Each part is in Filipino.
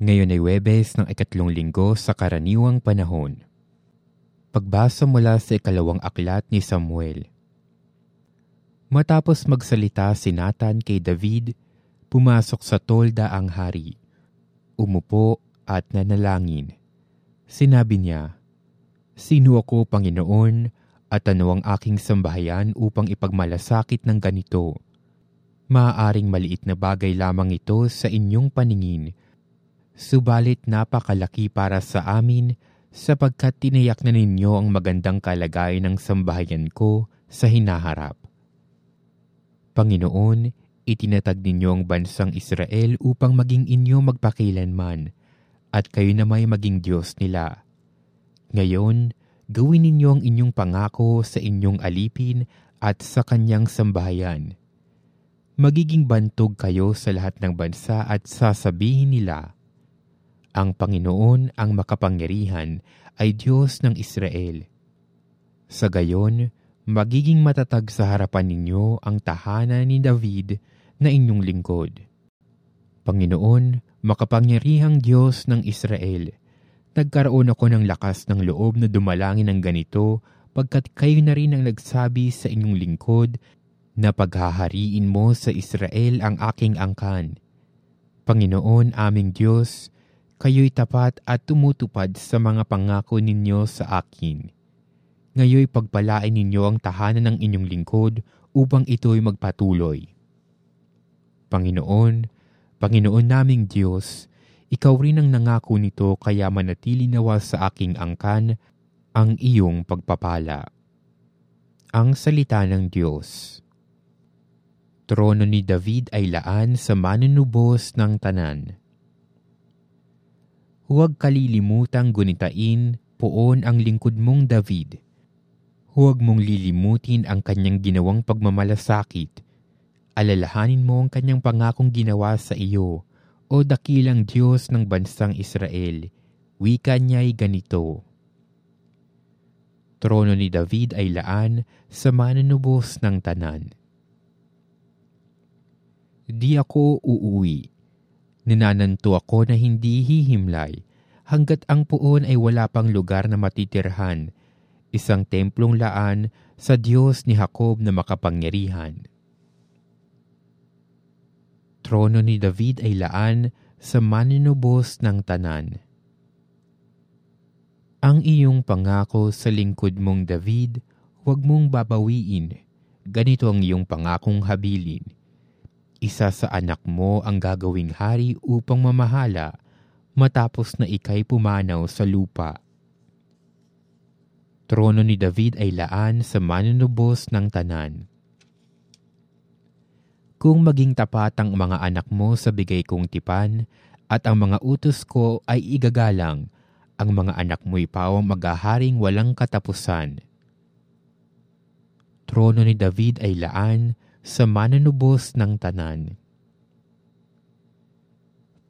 Ngayon ay Webes ng ikatlong linggo sa karaniwang panahon. Pagbasa mula sa ikalawang aklat ni Samuel. Matapos magsalita si Nathan kay David, pumasok sa tolda ang hari. Umupo at nanalangin. Sinabi niya, Sino ako, Panginoon, at ano ang aking sambahayan upang ipagmalasakit ng ganito? Maaaring maliit na bagay lamang ito sa inyong paningin, Subalit napakalaki para sa amin sapagkat tinayak na ninyo ang magandang kalagayan ng sambahayan ko sa hinaharap. Panginoon, itinatag ninyo ang bansang Israel upang maging inyo magpakilanman at kayo na may maging Diyos nila. Ngayon, gawin ninyo ang inyong pangako sa inyong alipin at sa kanyang sambahayan. Magiging bantog kayo sa lahat ng bansa at sasabihin nila, ang Panginoon ang makapangyarihan ay Diyos ng Israel. Sa gayon, magiging matatag sa harapan ninyo ang tahanan ni David na inyong lingkod. Panginoon, makapangyarihang Diyos ng Israel, nagkaroon ako ng lakas ng loob na dumalangin ng ganito pagkat kayo na rin ang nagsabi sa inyong lingkod na paghahariin mo sa Israel ang aking angkan. Panginoon aming Diyos, kayo'y tapat at tumutupad sa mga pangako ninyo sa akin. Ngayoy pagpalain ninyo ang tahanan ng inyong lingkod upang ito'y magpatuloy. Panginoon, Panginoon naming Diyos, ikaw rin ang nangako nito kaya manatili nawa sa aking angkan ang iyong pagpapala. Ang Salita ng Diyos Trono ni David ay laan sa manunubos ng tanan Huwag kalilimutang gunitain poon ang lingkod mong David. Huwag mong lilimutin ang kanyang ginawang pagmamalasakit. Alalahanin mo ang kanyang pangakong ginawa sa iyo, o dakilang Diyos ng bansang Israel. Wika niya'y ganito. Trono ni David ay laan sa manunubos ng tanan. Di ako uuwi Ninananto ako na hindi hihimlay hanggat ang puon ay wala pang lugar na matitirhan, isang templong laan sa Diyos ni Jacob na makapangyarihan. Trono ni David ay laan sa maninubos ng tanan. Ang iyong pangako sa lingkod mong David, huwag mong babawiin. Ganito ang iyong pangakong habilin isa sa anak mo ang gagawing hari upang mamahala matapos na ikay pumanaw sa lupa. Trono ni David ay laan sa manunubos ng tanan. Kung maging tapat ang mga anak mo sa bigay kong tipan, at ang mga utos ko ay igagalang, ang mga anak mo'y pawang maghaharing walang katapusan. Trono ni David ay laan sa mananubos ng tanan.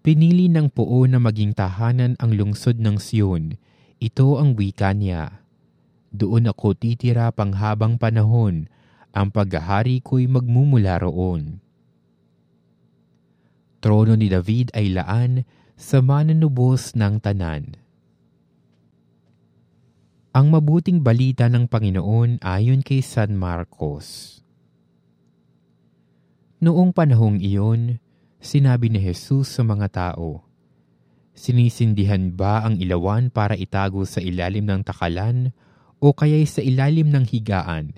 Pinili ng puo na maging tahanan ang lungsod ng Siyon. Ito ang wika niya. Doon ako titira panghabang panahon. Ang paghahari ko'y magmumula roon. Trono ni David ay laan sa mananubos ng tanan. Ang mabuting balita ng Panginoon ayon kay San Marcos. Noong panahong iyon, sinabi ni Jesus sa mga tao, Sinisindihan ba ang ilawan para itago sa ilalim ng takalan o kaya'y sa ilalim ng higaan?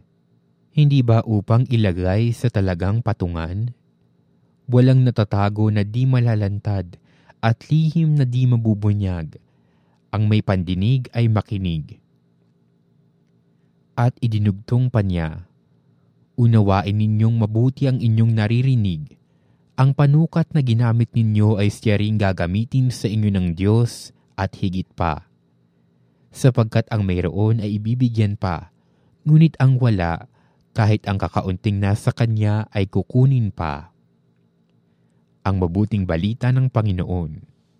Hindi ba upang ilagay sa talagang patungan? Walang natatago na di malalantad at lihim na di mabubunyag. Ang may pandinig ay makinig. At idinugtong pa niya, Unawain ninyong mabuti ang inyong naririnig. Ang panukat na ginamit ninyo ay siya ring gagamitin sa inyo ng Diyos at higit pa. Sapagkat ang mayroon ay ibibigyan pa, ngunit ang wala, kahit ang kakaunting nasa kanya ay kukunin pa. Ang mabuting balita ng Panginoon.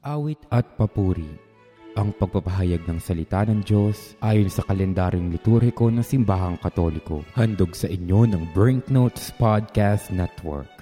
Awit at papuri ang pagpapahayag ng salita ng Diyos ayon sa kalendaryong liturhiko ng Simbahang Katoliko. Handog sa inyo ng Brinknotes Podcast Network.